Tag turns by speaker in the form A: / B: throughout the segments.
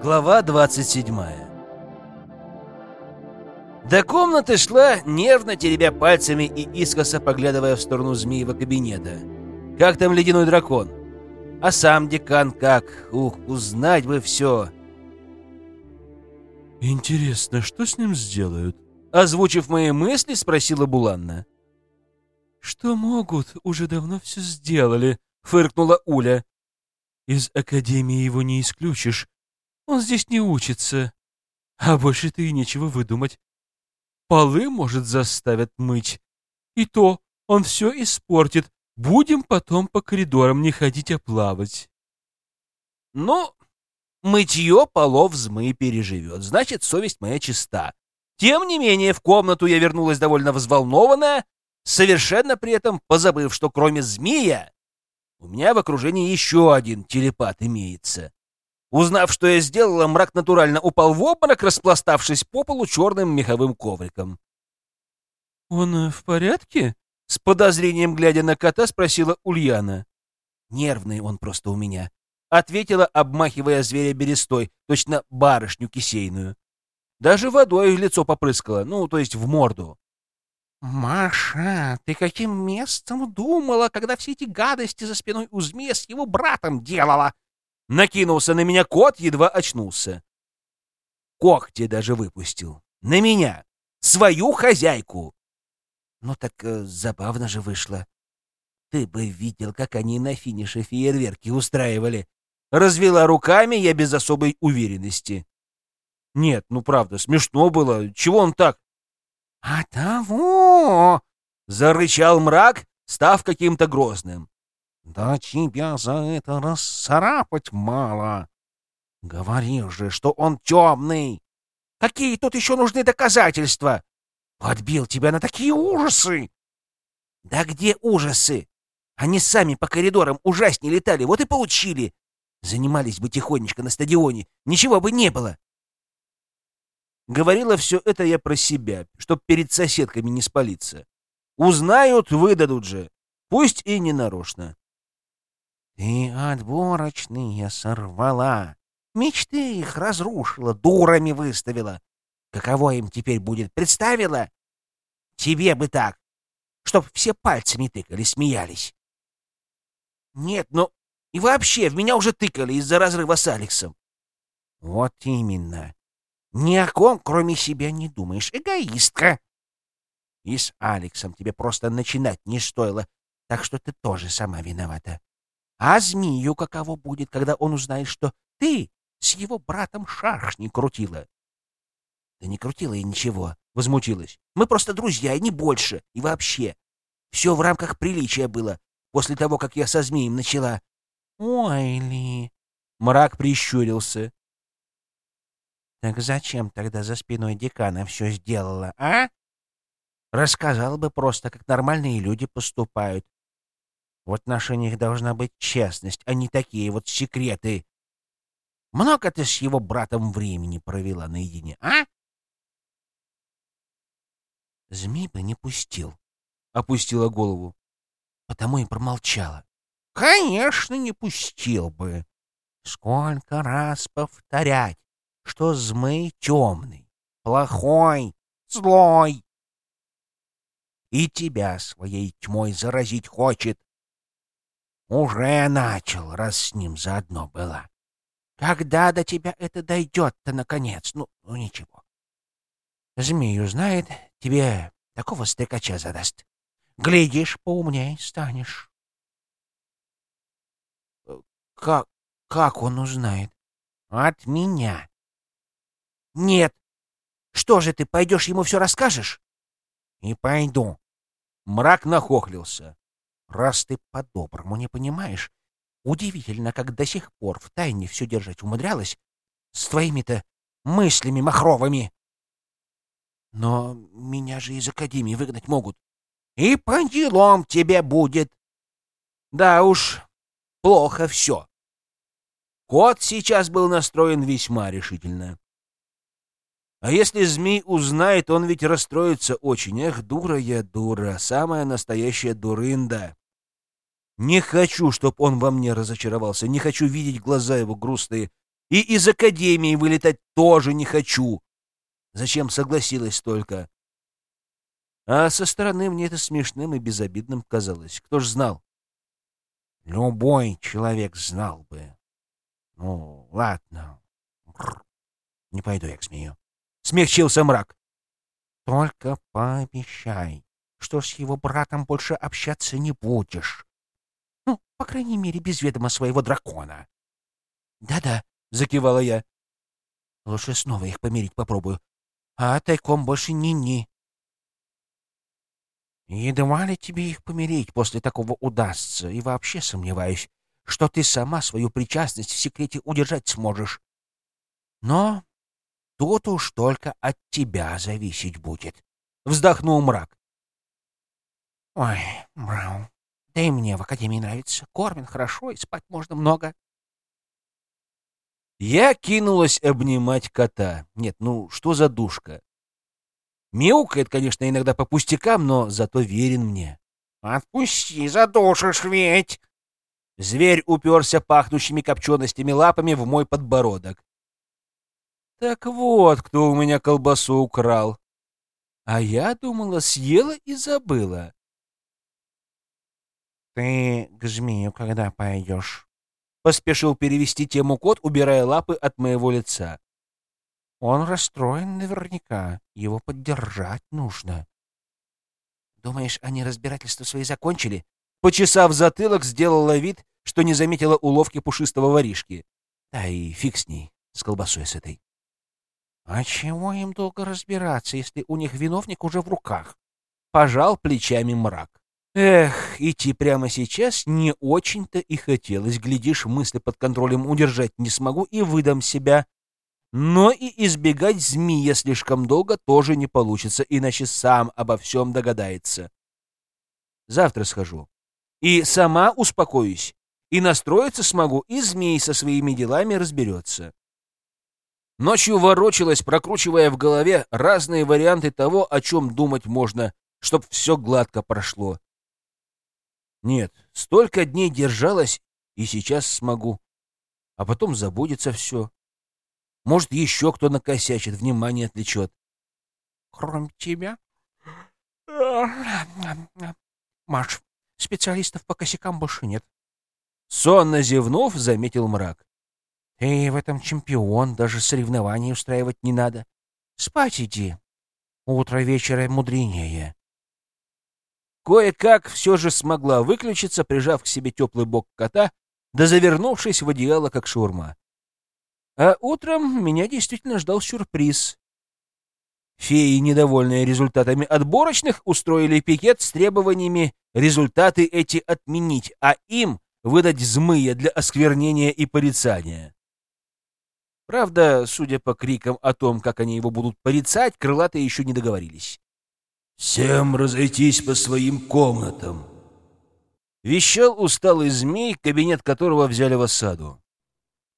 A: Глава 27 До комнаты шла, нервно теребя пальцами и искоса поглядывая в сторону змеева кабинета. Как там ледяной дракон? А сам декан как? Ух, узнать бы все.
B: Интересно, что с ним сделают?
A: Озвучив мои мысли, спросила Буланна.
B: Что могут, уже давно все сделали, фыркнула Уля. Из академии его не исключишь. Он здесь не учится. А больше-то и нечего выдумать. Полы, может, заставят мыть. И то он все испортит. Будем потом по коридорам не ходить, а плавать.
A: Ну, мытье полов змы переживет. Значит, совесть моя чиста. Тем не менее, в комнату я вернулась довольно взволнованная, совершенно при этом позабыв, что кроме змея у меня в окружении еще один телепат имеется. Узнав, что я сделала, мрак натурально упал в обморок, распластавшись по полу черным меховым ковриком.
B: «Он э, в порядке?»
A: — с подозрением глядя на кота, спросила Ульяна. «Нервный он просто у меня», — ответила, обмахивая зверя берестой, точно барышню кисейную. Даже водой в лицо попрыскала, ну, то есть в морду.
C: «Маша, ты каким местом думала, когда все эти гадости за спиной у змея с его братом делала?»
A: Накинулся на меня кот, едва очнулся. Когти даже выпустил. На меня. Свою хозяйку. Ну так э, забавно же вышло. Ты бы видел, как они на финише фейерверки устраивали. Развела руками я без особой уверенности. Нет, ну правда, смешно было. Чего он так?
C: — А того!
A: — зарычал мрак, став каким-то грозным.
C: Да тебя за это расцарапать мало. Говорил же, что он темный. Какие тут еще нужны доказательства? Подбил тебя на такие ужасы.
A: Да где ужасы? Они сами по коридорам ужаснее летали, вот и получили. Занимались бы тихонечко на стадионе, ничего бы не было. Говорила все это я про себя, чтоб перед соседками не спалиться. Узнают, выдадут же. Пусть и не нарочно.
C: Ты отборочные сорвала. Мечты их разрушила, дурами выставила. Каково им теперь будет, представила? Тебе бы так, чтоб все пальцами тыкали, смеялись.
A: Нет, но и вообще в меня уже тыкали из-за разрыва с Алексом.
C: Вот именно. Ни о ком, кроме себя, не думаешь. Эгоистка. И с Алексом тебе просто начинать не стоило, так что ты тоже сама виновата. А змею каково будет, когда он узнает, что ты с его братом шаршни крутила?
A: — Да не крутила я ничего, — возмутилась. — Мы просто друзья, и не больше. И вообще. Все в рамках приличия было, после того, как я со змеем начала.
C: — Ой ли...
A: Мрак прищурился.
C: — Так зачем тогда за спиной декана все сделала, а? Рассказал бы просто, как нормальные люди поступают, в отношениях должна быть честность, а не такие вот секреты. Много ты с его братом времени провела наедине, а?
A: Змей бы не пустил, — опустила голову. Потому и промолчала.
C: Конечно, не пустил бы. Сколько раз повторять, что змей темный, плохой, злой. И тебя своей тьмой заразить хочет. Уже начал, раз с ним заодно была. Когда до тебя это дойдет-то, наконец? Ну, ну ничего. Змею знает, тебе такого стрекача задаст. Глядишь, поумней станешь.
A: Как, как он узнает?
C: От меня.
A: Нет. Что же ты, пойдешь ему все расскажешь?
C: И пойду.
A: Мрак нахохлился.
C: Раз ты по-доброму не понимаешь, удивительно, как до сих пор в тайне все держать умудрялась с твоими-то мыслями махровыми.
A: Но меня же из академии выгнать могут.
C: И по делам тебе будет.
A: Да уж, плохо все. Кот сейчас был настроен весьма решительно. А если змей узнает, он ведь расстроится очень. Эх, дура я, дура, самая настоящая дурында. Не хочу, чтоб он во мне разочаровался, не хочу видеть глаза его грустные. И из академии вылетать тоже не хочу. Зачем согласилась только? А со стороны мне это смешным и безобидным казалось. Кто ж знал?
C: Любой человек знал бы. Ну, ладно. Не пойду я к змею.
A: Смягчился мрак.
C: Только пообещай, что с его братом больше общаться не будешь. Ну, по крайней мере, без ведома своего дракона.
A: Да-да, закивала я.
C: Лучше снова их помирить попробую. А тайком больше ни-ни. Едва ли тебе их помирить после такого удастся, и вообще сомневаюсь, что ты сама свою причастность в секрете удержать сможешь. Но тут уж только от тебя зависеть будет.
A: Вздохнул мрак.
C: Ой, Браун, да и мне в академии нравится. Кормят хорошо и спать можно много.
A: Я кинулась обнимать кота. Нет, ну что за душка? Мяукает, конечно, иногда по пустякам, но зато верен мне.
C: «Отпусти, задушишь ведь!»
A: Зверь уперся пахнущими копченостями лапами в мой подбородок. Так вот, кто у меня колбасу украл. А я думала, съела и забыла.
C: «Ты к змею когда пойдешь?»
A: Поспешил перевести тему кот, убирая лапы от моего лица.
C: Он расстроен наверняка. Его поддержать нужно.
A: Думаешь, они разбирательства свои закончили? Почесав затылок, сделала вид, что не заметила уловки пушистого воришки. Да и фиг с ней, с колбасой с этой.
C: А чего им долго разбираться, если у них виновник уже в руках?
A: Пожал плечами мрак. Эх, идти прямо сейчас не очень-то и хотелось. Глядишь, мысли под контролем удержать не смогу и выдам себя. Но и избегать змея слишком долго тоже не получится, иначе сам обо всем догадается. Завтра схожу. И сама успокоюсь. И настроиться смогу, и змей со своими делами разберется. Ночью ворочалась, прокручивая в голове разные варианты того, о чем думать можно, чтоб все гладко прошло. Нет, столько дней держалась, и сейчас смогу. А потом забудется все. Может, еще кто накосячит, внимание отвлечет.
C: Кроме тебя? Маш, специалистов по косякам больше нет.
A: Сонно зевнув, заметил мрак.
C: Ты в этом чемпион, даже соревнований устраивать не надо. Спать иди. Утро вечера мудренее.
A: Кое-как все же смогла выключиться, прижав к себе теплый бок кота, да завернувшись в одеяло, как шурма. А утром меня действительно ждал сюрприз. Феи, недовольные результатами отборочных, устроили пикет с требованиями результаты эти отменить, а им выдать змыя для осквернения и порицания. Правда, судя по крикам о том, как они его будут порицать, крылатые еще не договорились.
D: «Всем разойтись по своим комнатам!»
A: Вещал усталый змей, кабинет которого взяли в осаду.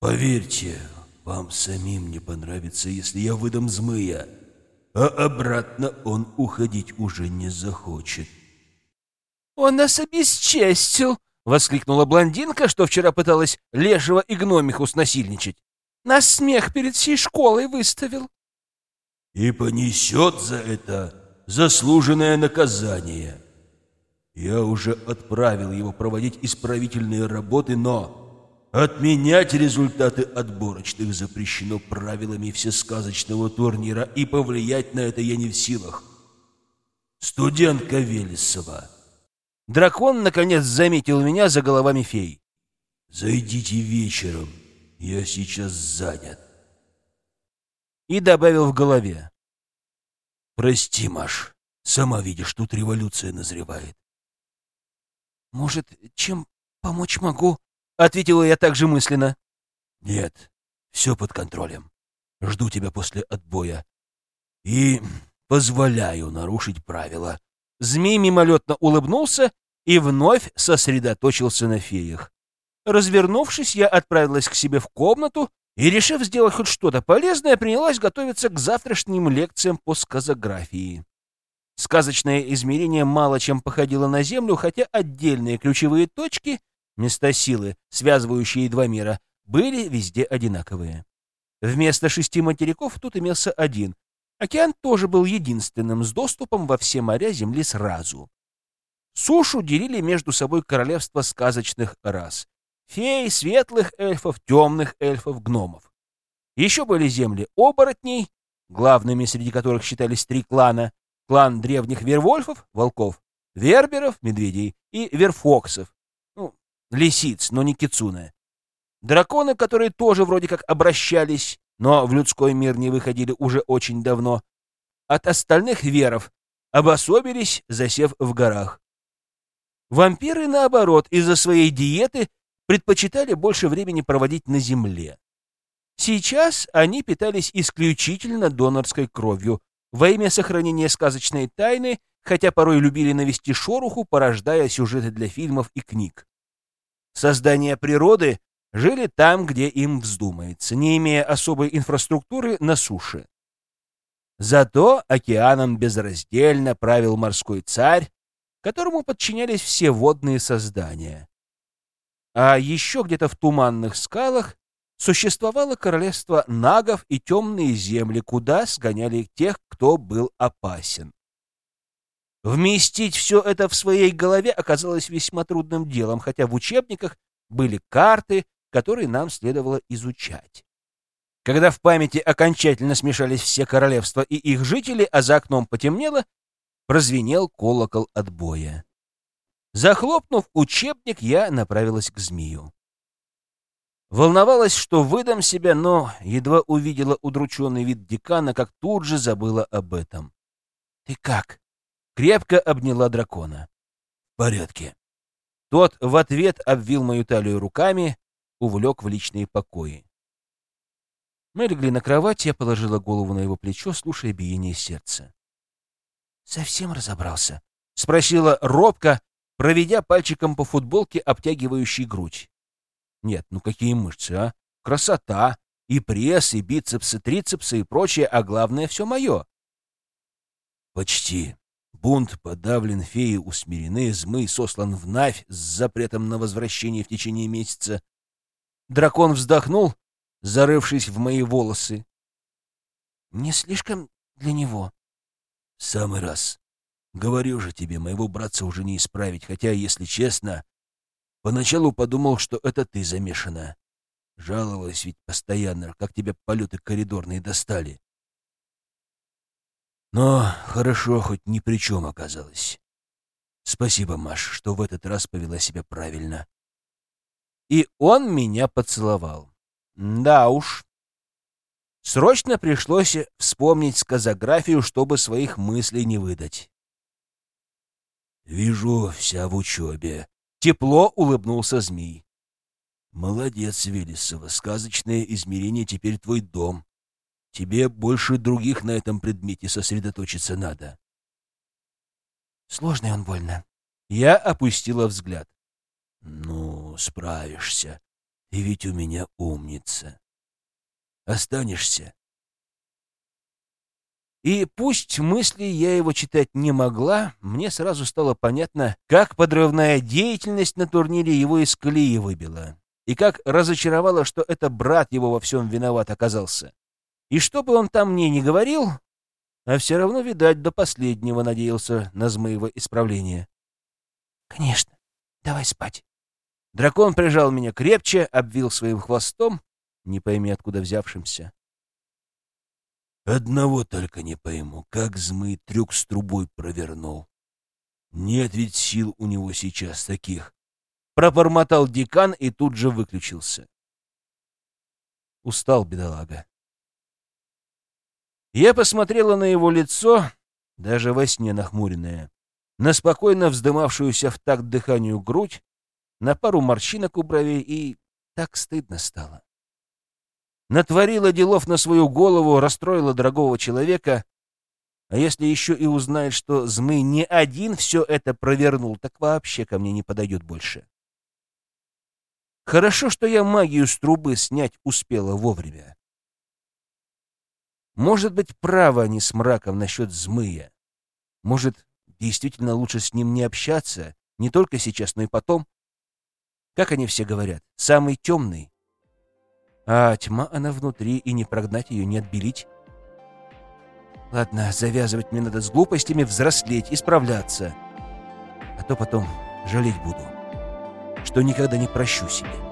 D: «Поверьте, вам самим не понравится, если я выдам змыя, а обратно он уходить уже не захочет.
A: «Он нас обесчестил!» — воскликнула блондинка, что вчера пыталась лешего и гномиху снасильничать. «Нас смех перед всей школой выставил!»
D: «И понесет за это заслуженное наказание!» Я уже отправил его проводить исправительные работы, но Отменять результаты отборочных запрещено правилами всесказочного турнира, и повлиять на это я не в силах. Студентка Велесова.
A: Дракон, наконец, заметил меня за головами фей.
D: «Зайдите вечером, я сейчас занят».
A: И добавил в голове.
D: «Прости, Маш, сама видишь, тут революция назревает».
A: «Может, чем помочь могу?» Ответила я также мысленно.
D: Нет, все под контролем. Жду тебя после отбоя. И позволяю нарушить правила.
A: Змей мимолетно улыбнулся и вновь сосредоточился на феях. Развернувшись, я отправилась к себе в комнату и, решив сделать хоть что-то полезное, принялась готовиться к завтрашним лекциям по сказографии. Сказочное измерение мало чем походило на Землю, хотя отдельные ключевые точки места силы, связывающие два мира, были везде одинаковые. Вместо шести материков тут имелся один. Океан тоже был единственным с доступом во все моря Земли сразу. Сушу делили между собой королевства сказочных рас. Фей, светлых эльфов, темных эльфов, гномов. Еще были земли оборотней, главными среди которых считались три клана. Клан древних вервольфов, волков, верберов, медведей и верфоксов. Ну, лисиц, но не кицуна. Драконы, которые тоже вроде как обращались, но в людской мир не выходили уже очень давно. От остальных веров обособились, засев в горах. Вампиры, наоборот, из-за своей диеты предпочитали больше времени проводить на земле. Сейчас они питались исключительно донорской кровью во имя сохранения сказочной тайны, хотя порой любили навести шороху, порождая сюжеты для фильмов и книг. Создания природы жили там, где им вздумается, не имея особой инфраструктуры на суше. Зато океаном безраздельно правил морской царь, которому подчинялись все водные создания. А еще где-то в туманных скалах существовало королевство нагов и темные земли, куда сгоняли тех, кто был опасен. Вместить все это в своей голове оказалось весьма трудным делом, хотя в учебниках были карты, которые нам следовало изучать. Когда в памяти окончательно смешались все королевства и их жители, а за окном потемнело, прозвенел колокол отбоя. Захлопнув учебник, я направилась к змею. Волновалась, что выдам себя, но едва увидела удрученный вид декана, как тут же забыла об этом. — Ты как? — крепко обняла дракона. — В порядке. Тот в ответ обвил мою талию руками, увлек в личные покои. Мы легли на кровать, я положила голову на его плечо, слушая биение сердца. «Совсем разобрался?» — спросила робко, проведя пальчиком по футболке, обтягивающей грудь. «Нет, ну какие мышцы, а? Красота! И пресс, и бицепсы, трицепсы и прочее, а главное — все мое!» «Почти. Бунт подавлен, феи усмирены, змый сослан в Навь с запретом на возвращение в течение месяца». Дракон вздохнул, зарывшись в мои волосы. «Не слишком для него?» В самый раз. Говорю же тебе, моего братца уже не исправить, хотя, если честно, поначалу подумал, что это ты замешана. Жаловалась ведь постоянно, как тебя полеты коридорные достали. Но хорошо, хоть ни при чем оказалось. Спасибо, Маш, что в этот раз повела себя правильно. И он меня поцеловал. Да уж, Срочно пришлось вспомнить сказографию, чтобы своих мыслей не выдать. «Вижу, вся в учебе». Тепло улыбнулся змей. «Молодец, Велесова. Сказочное измерение теперь твой дом. Тебе больше других на этом предмете сосредоточиться надо». «Сложный он больно». Я опустила взгляд. «Ну, справишься. Ты ведь у меня умница останешься. И пусть мысли я его читать не могла, мне сразу стало понятно, как подрывная деятельность на турнире его из колеи выбила, и как разочаровало, что это брат его во всем виноват оказался. И что бы он там мне не говорил, а все равно, видать, до последнего надеялся на Змыево исправление. «Конечно. Давай спать». Дракон прижал меня крепче, обвил своим хвостом не пойми откуда взявшимся. Одного только не пойму, как змый трюк с трубой провернул. Нет ведь сил у него сейчас таких. Пробормотал декан и тут же выключился. Устал бедолага. Я посмотрела на его лицо, даже во сне нахмуренное, на спокойно вздымавшуюся в такт дыханию грудь, на пару морщинок у бровей, и так стыдно стало натворила делов на свою голову, расстроила дорогого человека. А если еще и узнает, что Змый не один все это провернул, так вообще ко мне не подойдет больше. Хорошо, что я магию с трубы снять успела вовремя. Может быть, правы они с мраком насчет Змыя. Может, действительно лучше с ним не общаться, не только сейчас, но и потом. Как они все говорят, самый темный А тьма она внутри, и не прогнать ее, не отбелить. Ладно, завязывать мне надо с глупостями, взрослеть, исправляться. А то потом жалеть буду, что никогда не прощу себе.